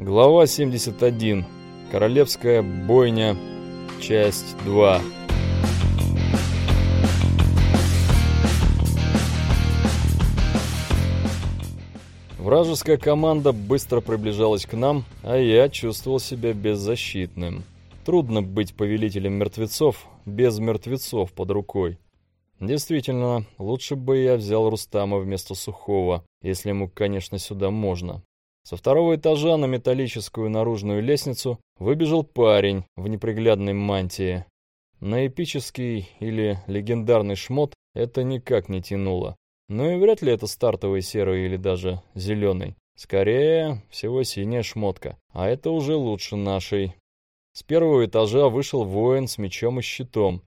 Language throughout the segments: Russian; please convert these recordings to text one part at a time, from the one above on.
Глава 71. Королевская бойня. Часть 2. Вражеская команда быстро приближалась к нам, а я чувствовал себя беззащитным. Трудно быть повелителем мертвецов без мертвецов под рукой. Действительно, лучше бы я взял Рустама вместо Сухого, если ему, конечно, сюда можно. Со второго этажа на металлическую наружную лестницу выбежал парень в неприглядной мантии. На эпический или легендарный шмот это никак не тянуло. Но и вряд ли это стартовый серый или даже зеленый. Скорее всего синяя шмотка, а это уже лучше нашей. С первого этажа вышел воин с мечом и щитом,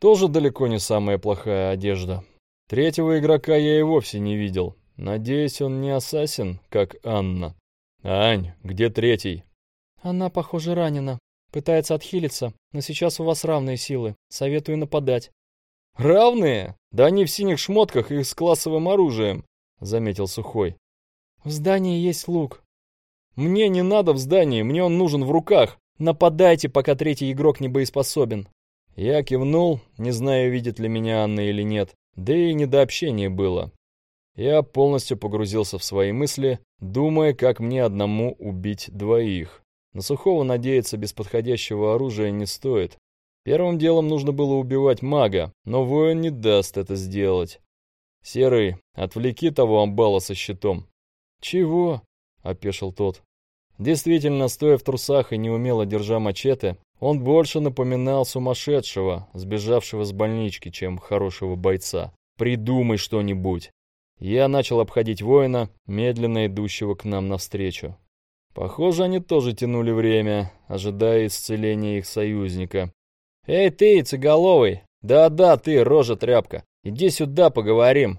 тоже далеко не самая плохая одежда. Третьего игрока я и вовсе не видел. Надеюсь, он не ассасин, как Анна. Ань, где третий? Она, похоже, ранена. Пытается отхилиться, но сейчас у вас равные силы. Советую нападать. Равные? Да они в синих шмотках и с классовым оружием, заметил Сухой. В здании есть лук. Мне не надо в здании, мне он нужен в руках. Нападайте, пока третий игрок не боеспособен. Я кивнул, не зная, видит ли меня Анна или нет, да и не до общения было. Я полностью погрузился в свои мысли, думая, как мне одному убить двоих. На Сухого надеяться без подходящего оружия не стоит. Первым делом нужно было убивать мага, но воин не даст это сделать. «Серый, отвлеки того амбала со щитом». «Чего?» — опешил тот. Действительно, стоя в трусах и неумело держа мачете, он больше напоминал сумасшедшего, сбежавшего с больнички, чем хорошего бойца. «Придумай что-нибудь!» Я начал обходить воина, медленно идущего к нам навстречу. Похоже, они тоже тянули время, ожидая исцеления их союзника. «Эй ты, цыголовый! Да-да, ты, рожа тряпка! Иди сюда, поговорим!»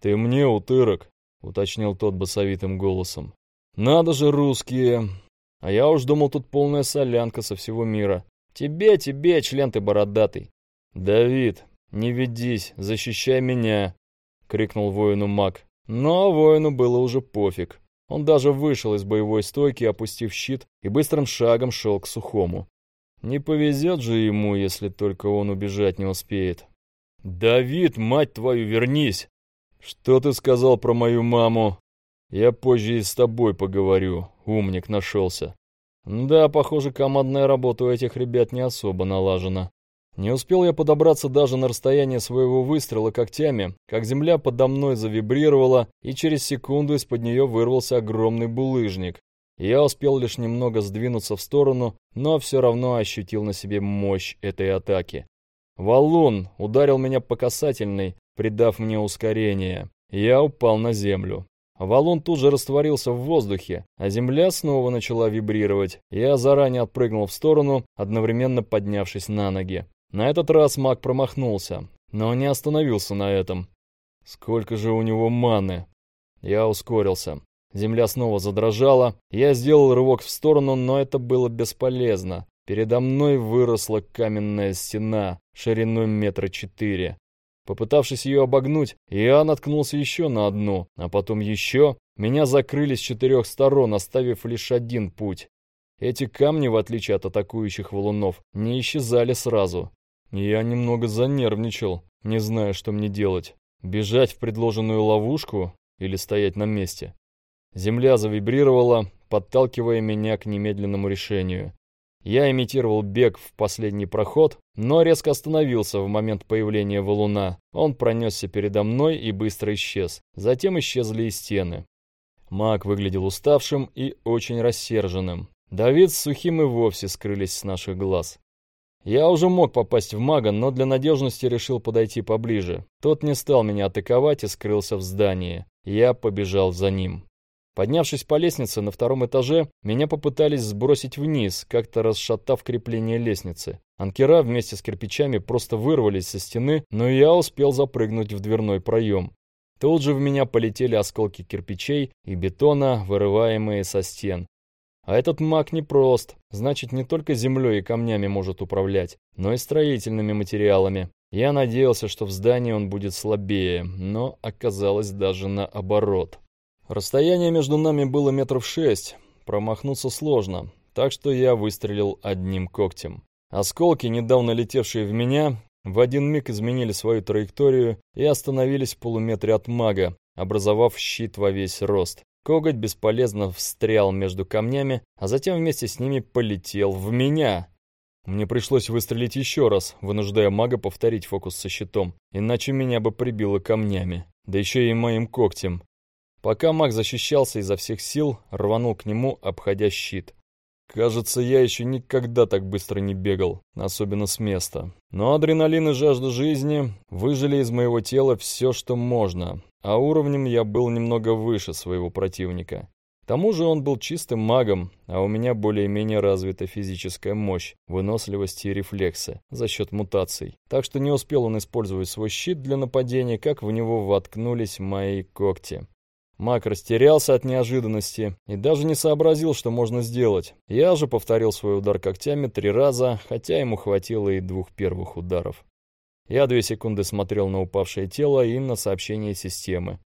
«Ты мне, утырок!» — уточнил тот басовитым голосом. «Надо же, русские! А я уж думал, тут полная солянка со всего мира. Тебе, тебе, член ты бородатый. Давид, не ведись, защищай меня, крикнул воину маг. Но воину было уже пофиг. Он даже вышел из боевой стойки, опустив щит, и быстрым шагом шел к сухому. Не повезет же ему, если только он убежать не успеет. «Давид, мать твою, вернись!» «Что ты сказал про мою маму?» «Я позже и с тобой поговорю», Умник нашелся. Да, похоже, командная работа у этих ребят не особо налажена. Не успел я подобраться даже на расстояние своего выстрела когтями, как земля подо мной завибрировала, и через секунду из-под нее вырвался огромный булыжник. Я успел лишь немного сдвинуться в сторону, но все равно ощутил на себе мощь этой атаки. Валун ударил меня по касательной, придав мне ускорение. Я упал на землю. Валун тут же растворился в воздухе, а земля снова начала вибрировать. Я заранее отпрыгнул в сторону, одновременно поднявшись на ноги. На этот раз маг промахнулся, но не остановился на этом. Сколько же у него маны? Я ускорился. Земля снова задрожала. Я сделал рывок в сторону, но это было бесполезно. Передо мной выросла каменная стена шириной метра четыре. Попытавшись ее обогнуть, я наткнулся еще на одну, а потом еще. Меня закрыли с четырех сторон, оставив лишь один путь. Эти камни, в отличие от атакующих валунов, не исчезали сразу. Я немного занервничал, не зная, что мне делать. Бежать в предложенную ловушку или стоять на месте? Земля завибрировала, подталкивая меня к немедленному решению. Я имитировал бег в последний проход, но резко остановился в момент появления валуна. Он пронесся передо мной и быстро исчез. Затем исчезли и стены. Маг выглядел уставшим и очень рассерженным. Давид с Сухим и вовсе скрылись с наших глаз. Я уже мог попасть в мага, но для надежности решил подойти поближе. Тот не стал меня атаковать и скрылся в здании. Я побежал за ним. Поднявшись по лестнице на втором этаже, меня попытались сбросить вниз, как-то расшатав крепление лестницы. Анкера вместе с кирпичами просто вырвались со стены, но я успел запрыгнуть в дверной проем. Тут же в меня полетели осколки кирпичей и бетона, вырываемые со стен. А этот маг непрост, значит не только землей и камнями может управлять, но и строительными материалами. Я надеялся, что в здании он будет слабее, но оказалось даже наоборот. Расстояние между нами было метров шесть. промахнуться сложно, так что я выстрелил одним когтем. Осколки, недавно летевшие в меня, в один миг изменили свою траекторию и остановились в полуметре от мага, образовав щит во весь рост. Коготь бесполезно встрял между камнями, а затем вместе с ними полетел в меня. Мне пришлось выстрелить еще раз, вынуждая мага повторить фокус со щитом, иначе меня бы прибило камнями, да еще и моим когтем. Пока маг защищался изо всех сил, рванул к нему, обходя щит. Кажется, я еще никогда так быстро не бегал, особенно с места. Но адреналин и жажда жизни выжили из моего тела все, что можно, а уровнем я был немного выше своего противника. К тому же он был чистым магом, а у меня более-менее развита физическая мощь, выносливость и рефлексы за счет мутаций. Так что не успел он использовать свой щит для нападения, как в него воткнулись мои когти. Мак растерялся от неожиданности и даже не сообразил, что можно сделать. Я же повторил свой удар когтями три раза, хотя ему хватило и двух первых ударов. Я две секунды смотрел на упавшее тело и на сообщение системы.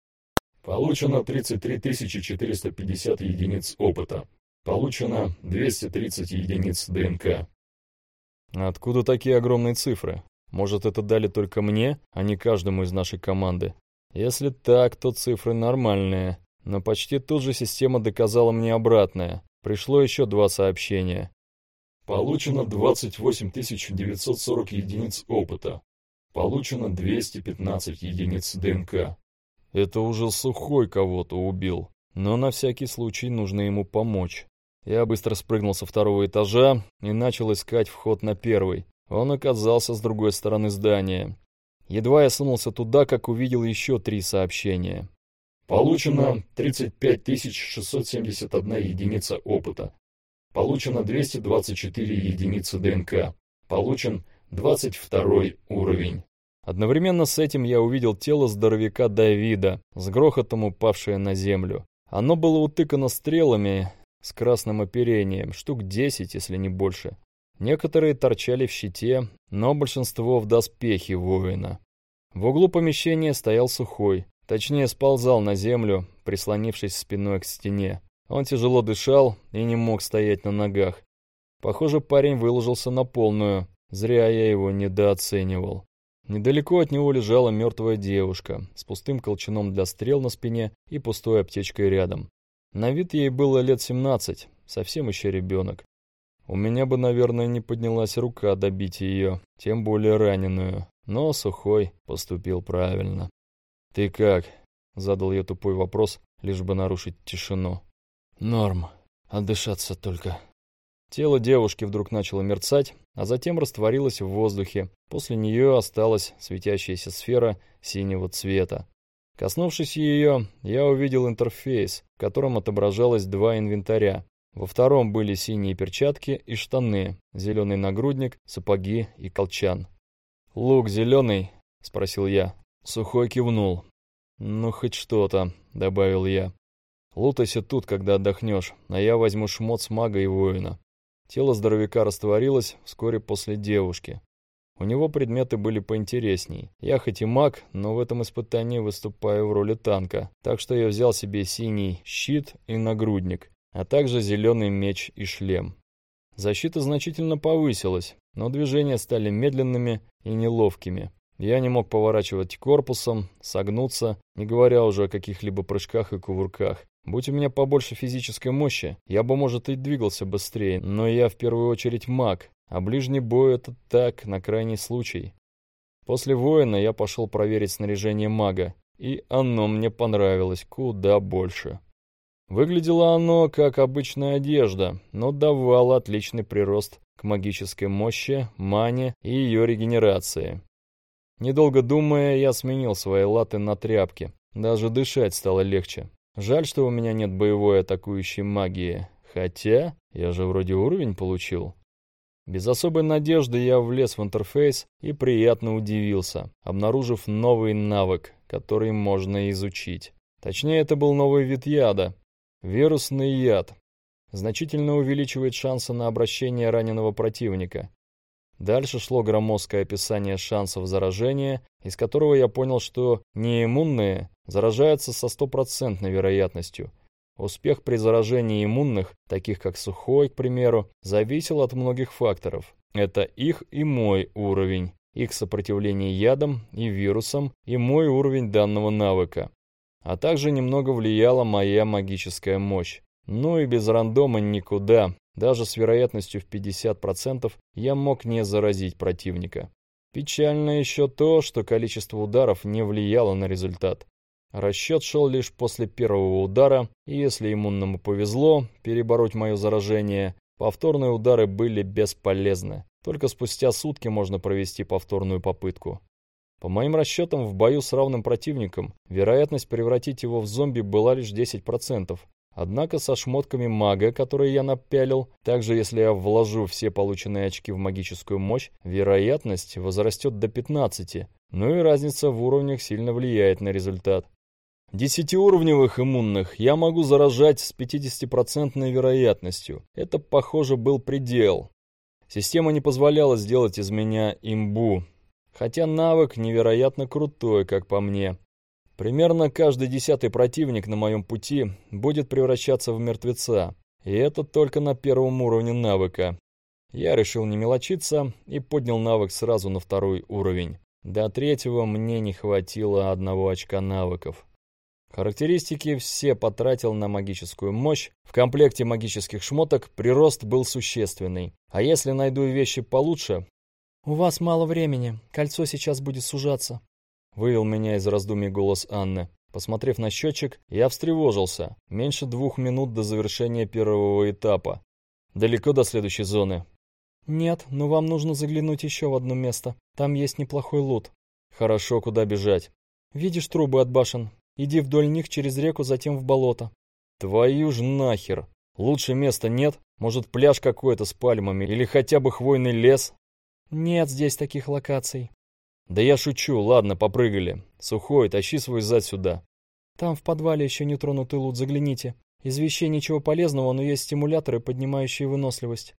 Получено 33 450 единиц опыта. Получено 230 единиц ДНК. Откуда такие огромные цифры? Может, это дали только мне, а не каждому из нашей команды? Если так, то цифры нормальные. Но почти тут же система доказала мне обратное. Пришло еще два сообщения. Получено 28 940 единиц опыта. Получено 215 единиц ДНК. Это уже сухой кого-то убил. Но на всякий случай нужно ему помочь. Я быстро спрыгнул со второго этажа и начал искать вход на первый. Он оказался с другой стороны здания. Едва я сунулся туда, как увидел еще три сообщения. Получено 35 671 единица опыта. Получено 224 единицы ДНК. Получен 22 уровень. Одновременно с этим я увидел тело здоровяка Давида, с грохотом упавшее на землю. Оно было утыкано стрелами с красным оперением, штук 10, если не больше. Некоторые торчали в щите, но большинство в доспехе воина. В углу помещения стоял сухой, точнее сползал на землю, прислонившись спиной к стене. Он тяжело дышал и не мог стоять на ногах. Похоже, парень выложился на полную, зря я его недооценивал. Недалеко от него лежала мертвая девушка с пустым колчаном для стрел на спине и пустой аптечкой рядом. На вид ей было лет 17, совсем еще ребенок. У меня бы, наверное, не поднялась рука добить ее, тем более раненую. Но Сухой поступил правильно. «Ты как?» — задал я тупой вопрос, лишь бы нарушить тишину. «Норм. Отдышаться только». Тело девушки вдруг начало мерцать, а затем растворилось в воздухе. После нее осталась светящаяся сфера синего цвета. Коснувшись ее, я увидел интерфейс, в котором отображалось два инвентаря. Во втором были синие перчатки и штаны, зеленый нагрудник, сапоги и колчан. «Лук зеленый?» — спросил я. Сухой кивнул. «Ну, хоть что-то», — добавил я. «Лутайся тут, когда отдохнешь, а я возьму шмот с мага и воина». Тело здоровяка растворилось вскоре после девушки. У него предметы были поинтересней. Я хоть и маг, но в этом испытании выступаю в роли танка, так что я взял себе синий щит и нагрудник а также зеленый меч и шлем. Защита значительно повысилась, но движения стали медленными и неловкими. Я не мог поворачивать корпусом, согнуться, не говоря уже о каких-либо прыжках и кувырках. Будь у меня побольше физической мощи, я бы, может, и двигался быстрее, но я в первую очередь маг, а ближний бой — это так, на крайний случай. После воина я пошел проверить снаряжение мага, и оно мне понравилось куда больше. Выглядело оно как обычная одежда, но давало отличный прирост к магической мощи, мане и ее регенерации. Недолго думая, я сменил свои латы на тряпки. Даже дышать стало легче. Жаль, что у меня нет боевой атакующей магии. Хотя, я же вроде уровень получил. Без особой надежды я влез в интерфейс и приятно удивился, обнаружив новый навык, который можно изучить. Точнее, это был новый вид яда, Вирусный яд. Значительно увеличивает шансы на обращение раненого противника. Дальше шло громоздкое описание шансов заражения, из которого я понял, что неиммунные заражаются со стопроцентной вероятностью. Успех при заражении иммунных, таких как сухой, к примеру, зависел от многих факторов. Это их и мой уровень, их сопротивление ядам и вирусам и мой уровень данного навыка. А также немного влияла моя магическая мощь. Ну и без рандома никуда, даже с вероятностью в 50% я мог не заразить противника. Печально еще то, что количество ударов не влияло на результат. Расчет шел лишь после первого удара, и если иммунному повезло перебороть мое заражение, повторные удары были бесполезны. Только спустя сутки можно провести повторную попытку. По моим расчетам, в бою с равным противником вероятность превратить его в зомби была лишь 10%, Однако со шмотками мага, которые я напялил, также если я вложу все полученные очки в магическую мощь, вероятность возрастет до 15, ну и разница в уровнях сильно влияет на результат. Десятиуровневых иммунных я могу заражать с 50% вероятностью. Это, похоже, был предел. Система не позволяла сделать из меня имбу. Хотя навык невероятно крутой, как по мне. Примерно каждый десятый противник на моем пути будет превращаться в мертвеца, и это только на первом уровне навыка. Я решил не мелочиться и поднял навык сразу на второй уровень. До третьего мне не хватило одного очка навыков. Характеристики все потратил на магическую мощь. В комплекте магических шмоток прирост был существенный. А если найду вещи получше... «У вас мало времени. Кольцо сейчас будет сужаться», Вывел меня из раздумий голос Анны. Посмотрев на счетчик, я встревожился. Меньше двух минут до завершения первого этапа. Далеко до следующей зоны. Нет, но вам нужно заглянуть еще в одно место. Там есть неплохой лут. Хорошо, куда бежать? Видишь трубы от башен? Иди вдоль них через реку, затем в болото. Твою ж нахер. Лучше места нет? Может, пляж какой-то с пальмами или хотя бы хвойный лес? Нет здесь таких локаций. Да я шучу, ладно, попрыгали. Сухой, тащи свой зад сюда. Там в подвале еще не тронутый лут, загляните. Из вещей ничего полезного, но есть стимуляторы, поднимающие выносливость.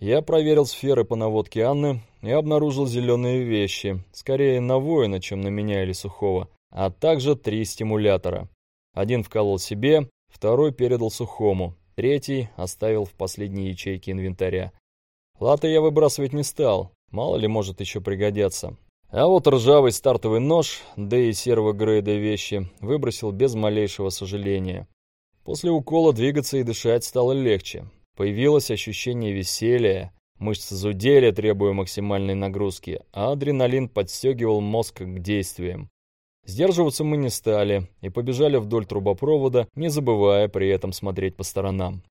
Я проверил сферы по наводке Анны и обнаружил зеленые вещи, скорее на воина, чем на меня или сухого, а также три стимулятора. Один вколол себе, второй передал сухому, третий оставил в последней ячейке инвентаря. Латы я выбрасывать не стал, мало ли может еще пригодятся. А вот ржавый стартовый нож, да и серого грейда вещи, выбросил без малейшего сожаления. После укола двигаться и дышать стало легче. Появилось ощущение веселья, мышцы зудели, требуя максимальной нагрузки, а адреналин подстегивал мозг к действиям. Сдерживаться мы не стали и побежали вдоль трубопровода, не забывая при этом смотреть по сторонам.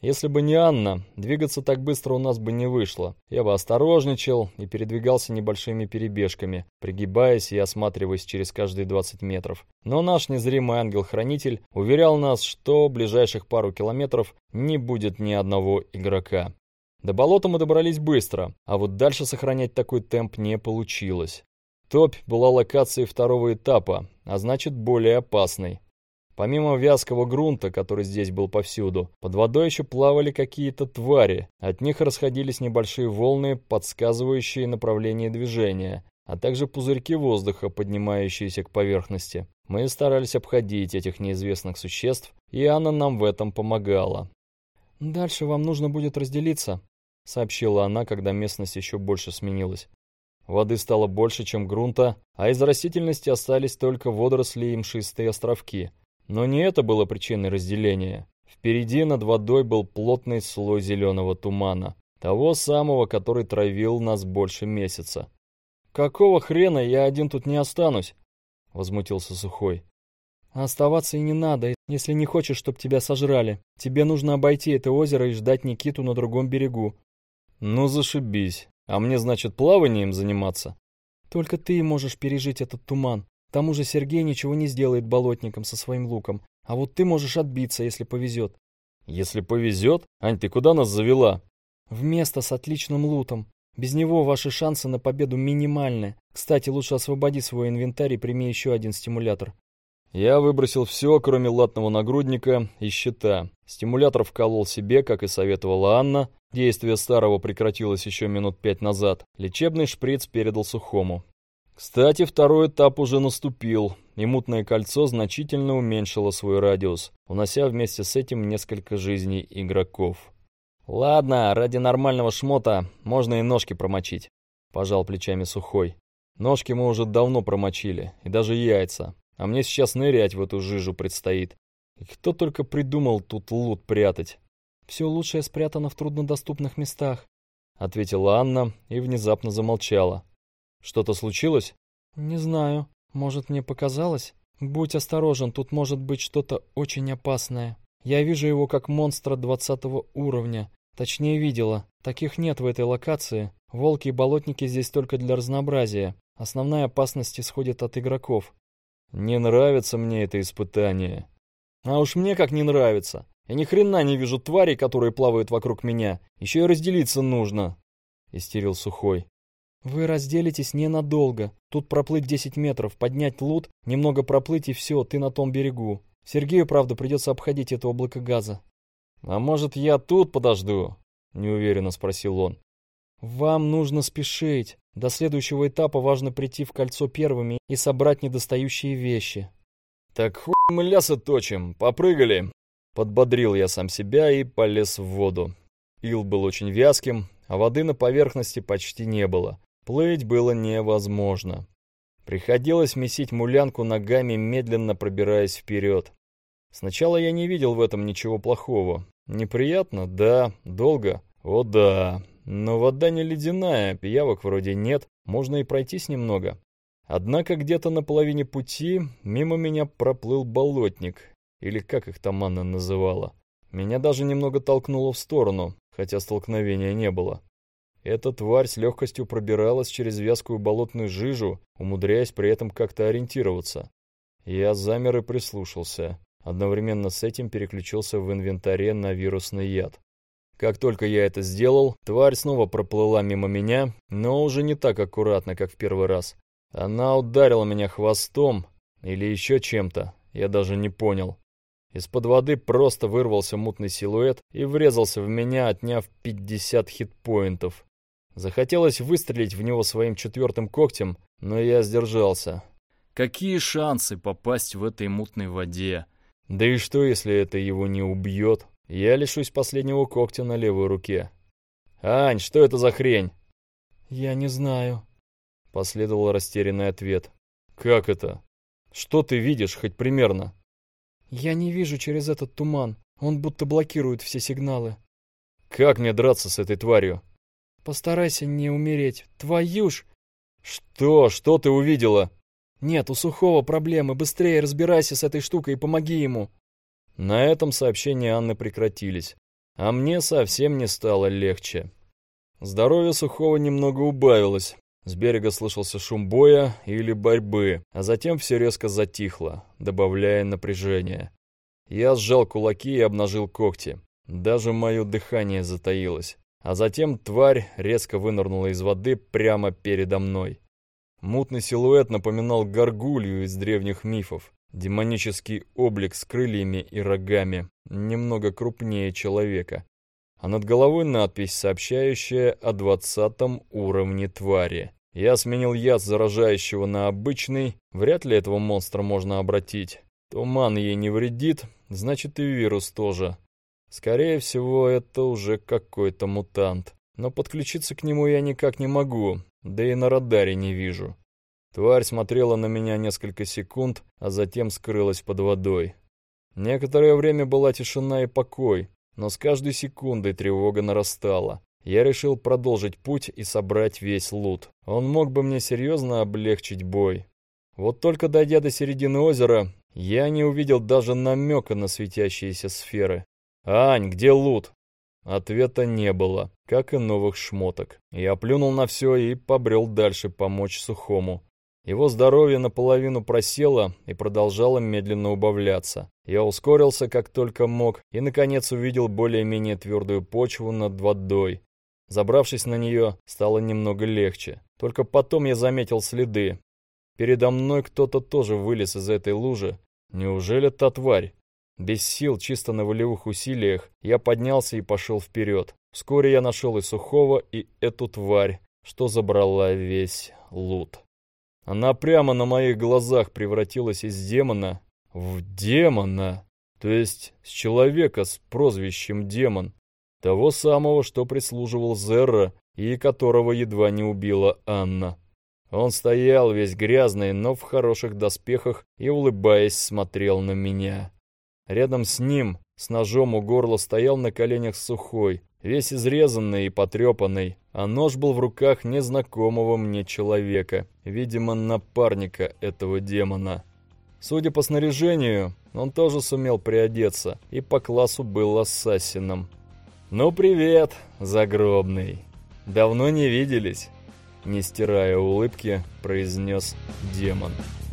Если бы не Анна, двигаться так быстро у нас бы не вышло. Я бы осторожничал и передвигался небольшими перебежками, пригибаясь и осматриваясь через каждые 20 метров. Но наш незримый ангел-хранитель уверял нас, что ближайших пару километров не будет ни одного игрока. До болота мы добрались быстро, а вот дальше сохранять такой темп не получилось. Топь была локацией второго этапа, а значит более опасной. Помимо вязкого грунта, который здесь был повсюду, под водой еще плавали какие-то твари. От них расходились небольшие волны, подсказывающие направление движения, а также пузырьки воздуха, поднимающиеся к поверхности. Мы старались обходить этих неизвестных существ, и Анна нам в этом помогала. «Дальше вам нужно будет разделиться», — сообщила она, когда местность еще больше сменилась. Воды стало больше, чем грунта, а из растительности остались только водоросли и мшистые островки. Но не это было причиной разделения. Впереди над водой был плотный слой зеленого тумана, того самого, который травил нас больше месяца. «Какого хрена я один тут не останусь?» — возмутился Сухой. «Оставаться и не надо, если не хочешь, чтобы тебя сожрали. Тебе нужно обойти это озеро и ждать Никиту на другом берегу». «Ну зашибись. А мне, значит, плаванием заниматься?» «Только ты можешь пережить этот туман. К тому же Сергей ничего не сделает болотником со своим луком, а вот ты можешь отбиться, если повезет. Если повезет? Ань, ты куда нас завела? В место с отличным лутом. Без него ваши шансы на победу минимальны. Кстати, лучше освободи свой инвентарь и прими еще один стимулятор. Я выбросил все, кроме латного нагрудника и щита. Стимулятор вколол себе, как и советовала Анна. Действие старого прекратилось еще минут пять назад. Лечебный шприц передал сухому. Кстати, второй этап уже наступил. и мутное кольцо значительно уменьшило свой радиус, унося вместе с этим несколько жизней игроков. «Ладно, ради нормального шмота можно и ножки промочить», — пожал плечами Сухой. «Ножки мы уже давно промочили, и даже яйца, а мне сейчас нырять в эту жижу предстоит. И кто только придумал тут лут прятать?» «Все лучшее спрятано в труднодоступных местах», — ответила Анна и внезапно замолчала. «Что-то случилось?» «Не знаю. Может, мне показалось? Будь осторожен, тут может быть что-то очень опасное. Я вижу его как монстра двадцатого уровня. Точнее, видела. Таких нет в этой локации. Волки и болотники здесь только для разнообразия. Основная опасность исходит от игроков. Не нравится мне это испытание. А уж мне как не нравится. Я ни хрена не вижу тварей, которые плавают вокруг меня. Еще и разделиться нужно. Истерил Сухой. Вы разделитесь ненадолго. Тут проплыть 10 метров, поднять лут, немного проплыть и все, ты на том берегу. Сергею, правда, придется обходить это облако газа. А может, я тут подожду? Неуверенно спросил он. Вам нужно спешить. До следующего этапа важно прийти в кольцо первыми и собрать недостающие вещи. Так хуй мы лясы точим, попрыгали. Подбодрил я сам себя и полез в воду. Ил был очень вязким, а воды на поверхности почти не было. Плыть было невозможно. Приходилось месить мулянку ногами, медленно пробираясь вперед. Сначала я не видел в этом ничего плохого. Неприятно? Да. Долго? О да. Но вода не ледяная, пиявок вроде нет, можно и пройтись немного. Однако где-то на половине пути мимо меня проплыл болотник, или как их там Анна называла. Меня даже немного толкнуло в сторону, хотя столкновения не было. Эта тварь с легкостью пробиралась через вязкую болотную жижу, умудряясь при этом как-то ориентироваться. Я замер и прислушался. Одновременно с этим переключился в инвентаре на вирусный яд. Как только я это сделал, тварь снова проплыла мимо меня, но уже не так аккуратно, как в первый раз. Она ударила меня хвостом или еще чем-то, я даже не понял. Из-под воды просто вырвался мутный силуэт и врезался в меня, отняв 50 хитпоинтов. Захотелось выстрелить в него своим четвертым когтем, но я сдержался. Какие шансы попасть в этой мутной воде? Да и что, если это его не убьет? Я лишусь последнего когтя на левой руке. «Ань, что это за хрень?» «Я не знаю», — последовал растерянный ответ. «Как это? Что ты видишь, хоть примерно?» «Я не вижу через этот туман. Он будто блокирует все сигналы». «Как мне драться с этой тварью?» «Постарайся не умереть. Твою ж!» «Что? Что ты увидела?» «Нет, у Сухого проблемы. Быстрее разбирайся с этой штукой и помоги ему». На этом сообщения Анны прекратились, а мне совсем не стало легче. Здоровье Сухого немного убавилось, с берега слышался шум боя или борьбы, а затем все резко затихло, добавляя напряжение. Я сжал кулаки и обнажил когти. Даже мое дыхание затаилось. А затем тварь резко вынырнула из воды прямо передо мной. Мутный силуэт напоминал горгулью из древних мифов. Демонический облик с крыльями и рогами, немного крупнее человека а над головой надпись, сообщающая о двадцатом уровне твари. Я сменил яд заражающего на обычный, вряд ли этого монстра можно обратить. Туман ей не вредит, значит и вирус тоже. Скорее всего, это уже какой-то мутант. Но подключиться к нему я никак не могу, да и на радаре не вижу. Тварь смотрела на меня несколько секунд, а затем скрылась под водой. Некоторое время была тишина и покой, но с каждой секундой тревога нарастала. Я решил продолжить путь и собрать весь лут. Он мог бы мне серьезно облегчить бой. Вот только дойдя до середины озера, я не увидел даже намека на светящиеся сферы. «Ань, где лут?» Ответа не было, как и новых шмоток. Я плюнул на все и побрел дальше помочь Сухому. Его здоровье наполовину просело и продолжало медленно убавляться. Я ускорился как только мог и, наконец, увидел более-менее твердую почву над водой. Забравшись на нее, стало немного легче. Только потом я заметил следы. Передо мной кто-то тоже вылез из этой лужи. Неужели та тварь? Без сил, чисто на волевых усилиях, я поднялся и пошел вперед. Вскоре я нашел и Сухого, и эту тварь, что забрала весь лут. Она прямо на моих глазах превратилась из демона в демона, то есть с человека с прозвищем Демон, того самого, что прислуживал Зерра и которого едва не убила Анна. Он стоял весь грязный, но в хороших доспехах и, улыбаясь, смотрел на меня. Рядом с ним, с ножом у горла, стоял на коленях сухой, весь изрезанный и потрепанный, а нож был в руках незнакомого мне человека, видимо, напарника этого демона. Судя по снаряжению, он тоже сумел приодеться и по классу был ассасином. «Ну привет, загробный! Давно не виделись!» Не стирая улыбки, произнес демон. «Демон!»